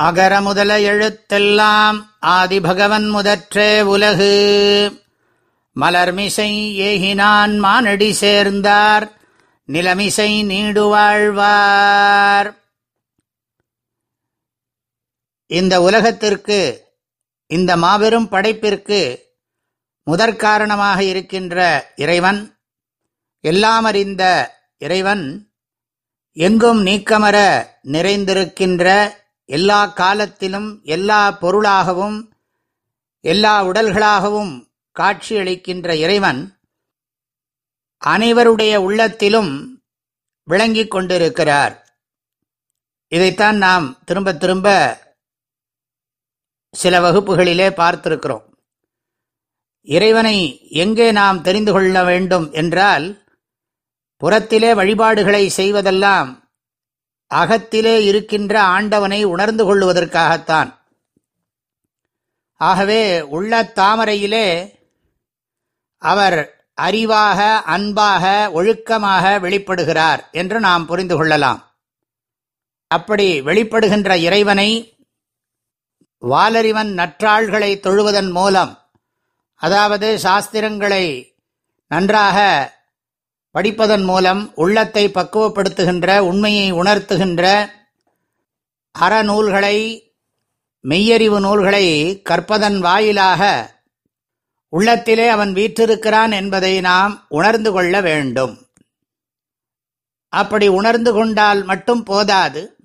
அகர முதல எழுத்தெல்லாம் ஆதிபகவன் முதற்றே உலகு. மலர்மிசை ஏகினான் மானடி சேர்ந்தார் நிலமிசை நீடுவாழ்வார். இந்த உலகத்திற்கு இந்த மாபெரும் படைப்பிற்கு முதற்காரணமாக இருக்கின்ற இறைவன் எல்லாம் அறிந்த இறைவன் எங்கும் நீக்கமர நிறைந்திருக்கின்ற எல்லா காலத்திலும் எல்லா பொருளாகவும் எல்லா உடல்களாகவும் காட்சியளிக்கின்ற இறைவன் அனைவருடைய உள்ளத்திலும் விளங்கிக் கொண்டிருக்கிறார். இதைத்தான் நாம் திரும்ப திரும்ப சில வகுப்புகளிலே பார்த்திருக்கிறோம். இறைவனை எங்கே நாம் தெரிந்து கொள்ள வேண்டும் என்றால் புறத்திலே வழிபாடுகளை செய்வதெல்லாம் அகத்திலே இருக்கின்ற ஆண்டவனை உணர்ந்து கொள்வதற்காகத்தான் ஆகவே உள்ள தாமரையிலே அவர் அறிவாக அன்பாக ஒழுக்கமாக வெளிப்படுகிறார் என்று நாம் புரிந்து கொள்ளலாம். அப்படி வெளிப்படுகின்ற இறைவனை வாலறிவன் நற்றாள்களை தொழுவதன் மூலம் அதாவது சாஸ்திரங்களை நன்றாக படிப்பதன் மூலம் உள்ளத்தை பக்குவப்படுத்துகின்ற உண்மையை உணர்த்துகின்ற அறநூல்களை மெய்யறிவு நூல்களை கற்பதன் வாயிலாக உள்ளத்திலே அவன் வீற்றிருக்கிறான் என்பதை நாம் உணர்ந்து கொள்ள வேண்டும். அப்படி உணர்ந்து கொண்டால் மட்டும் போதாது.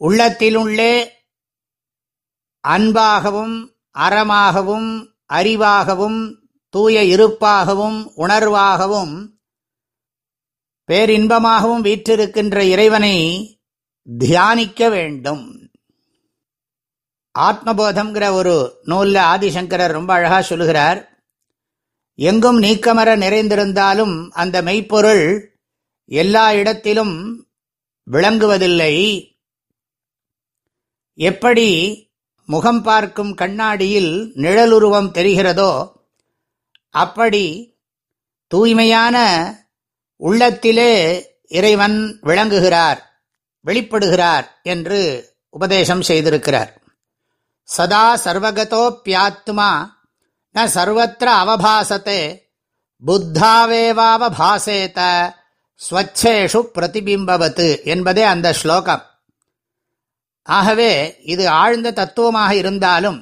உள்ளத்திலுள்ளே அன்பாகவும் அறமாகவும் அறிவாகவும் தூய இருப்பாகவும் உணர்வாகவும் பேரின்பமாகவும் வீற்றிருக்கின்ற இறைவனை தியானிக்க வேண்டும். ஆத்மபோதம்ங்கிற ஒரு நூலில் ஆதிசங்கரர் ரொம்ப அழகா சொல்லுகிறார். எங்கும் நீக்கமர நிறைந்திருந்தாலும் அந்த மெய்ப்பொருள் எல்லா இடத்திலும் விளங்குவதில்லை. எப்படி முகம் பார்க்கும் கண்ணாடியில் நிழலுருவம் தெரிகிறதோ அப்படி தூய்மையான உள்ளத்திலே இறைவன் விளங்குகிறார் வெளிப்படுகிறார் என்று உபதேசம் செய்திருக்கிறார். சதா சர்வகதோப்பியாத்மா ந சர்வத்திர அவபாசத்தே புத்தாவேவாவபாசேத ஸ்வச்சேஷு பிரதிபிம்பவத்து என்பதே அந்த ஸ்லோகம். ஆகவே இது ஆழ்ந்த தத்துவமாக இருந்தாலும்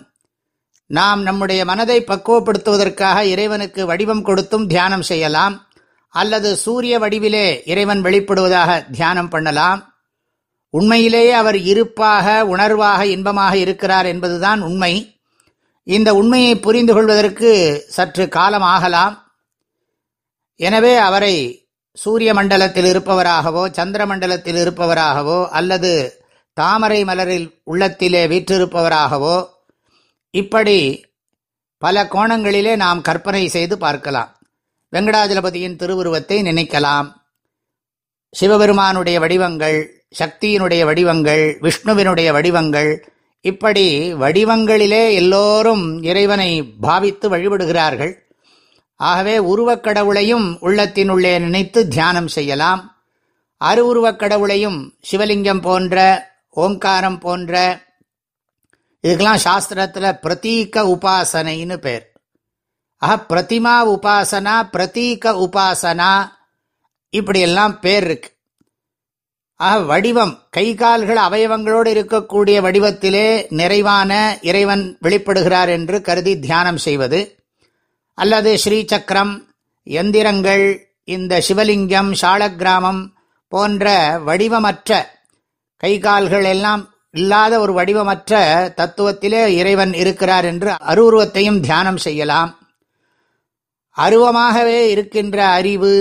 நாம் நம்முடைய மனதை பக்குவப்படுத்துவதற்காக இறைவனுக்கு வடிவம் கொடுத்தும் தியானம் செய்யலாம். அல்லது சூரிய வடிவிலே இறைவன் வெளிப்படுவதாக தியானம் பண்ணலாம். உண்மையிலேயே அவர் இருப்பாக உணர்வாக இன்பமாக இருக்கிறார் என்பதுதான் உண்மை. இந்த உண்மையை புரிந்து கொள்வதற்கு சற்று காலம் ஆகலாம். எனவே அவரை சூரிய மண்டலத்தில் இருப்பவராகவோ சந்திர மண்டலத்தில் இருப்பவராகவோ அல்லது தாமரை மலரில் உள்ளத்திலே வீற்றிருப்பவராகவோ இப்படி பல கோணங்களிலே நாம் கற்பனை செய்து பார்க்கலாம். வெங்கடாஜலபதியின் திருவுருவத்தை நினைக்கலாம். சிவபெருமானுடைய வடிவங்கள் சக்தியினுடைய வடிவங்கள் விஷ்ணுவினுடைய வடிவங்கள் இப்படி வடிவங்களிலே எல்லோரும் இறைவனை பாவித்து வழிபடுகிறார்கள். ஆகவே உருவக் கடவுளையும் உள்ளத்தினுள்ளே நினைத்து தியானம் செய்யலாம். அருவுருவக் கடவுளையும் சிவலிங்கம் போன்ற ஓங்காரம் போன்ற இதுக்கெல்லாம் சாஸ்திரத்தில் பிரதீக உபாசனைன்னு பேர். ஆஹா பிரதிமா உபாசனா பிரதீக உபாசனா இப்படியெல்லாம் பேர் இருக்கு. ஆக வடிவம் கை கால்கள் அவயவங்களோடு இருக்கக்கூடிய வடிவத்திலே நிறைவான இறைவன் வெளிப்படுகிறார் என்று கருதி தியானம் செய்வது. அல்லது ஸ்ரீசக்கரம் எந்திரங்கள் இந்த சிவலிங்கம் சாலக்கிராமம் போன்ற வடிவமற்ற கை கால்கள் எல்லாம் இல்லாத ஒரு வடிவமற்ற தத்துவத்திலே இறைவன் இருக்கிறார் என்று அருவுருவத்தையும் தியானம் செய்யலாம். அருவமாகவே இருக்கின்ற அறிவு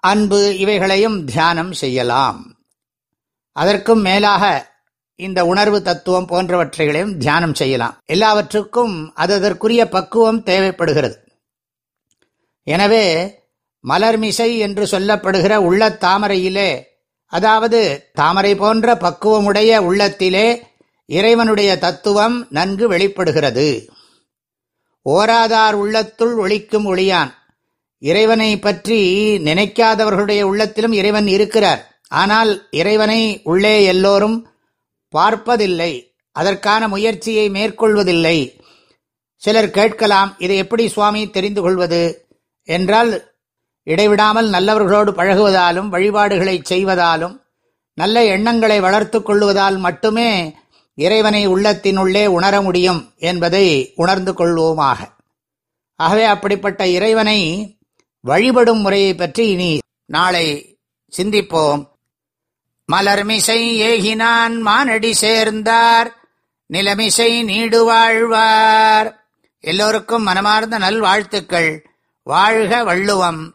அன்பு இவைகளையும் தியானம் செய்யலாம். அதற்கும் மேலாக இந்த உணர்வு தத்துவம் போன்றவற்றைகளையும் தியானம் செய்யலாம். எல்லாவற்றுக்கும் அது அதற்குரிய பக்குவம் தேவைப்படுகிறது. எனவே மலர்மிசை என்று சொல்லப்படுகிற உள்ள தாமரையிலே அதாவது தாமரை போன்ற பக்குவமுடைய உள்ளத்திலே இறைவனுடைய தத்துவம் நன்கு வெளிப்படுகிறது. ஓராதார் உள்ளத்துள் ஒழிக்கும் ஒளியான். இறைவனை பற்றி நினைக்காதவர்களுடைய உள்ளத்திலும் இறைவன் இருக்கிறார். ஆனால் இறைவனை உள்ளே எல்லோரும் பார்ப்பதில்லை. அதற்கான முயற்சியை மேற்கொள்வதில்லை. சிலர் கேட்கலாம் இதை எப்படி சுவாமி தெரிந்து கொள்வது? என்றால் இடைவிடாமல் நல்லவர்களோடு பழகுவதாலும் வழிபாடுகளை செய்வதாலும் நல்ல எண்ணங்களை வளர்த்து கொள்வதால் மட்டுமே இறைவனை உள்ளத்தினுள்ளே உணர முடியும் என்பதை உணர்ந்து கொள்வோமாக. ஆகவே அப்படிப்பட்ட இறைவனை வழிபடும் முறையை பற்றி இனி நாளை சிந்திப்போம். மலர்மிசை ஏகினான் மானடி சேர்ந்தார் நிலமிசை நீடு வாழ்வார். எல்லோருக்கும் மனமார்ந்த நல்வாழ்த்துக்கள். வாழ்க வள்ளுவம்.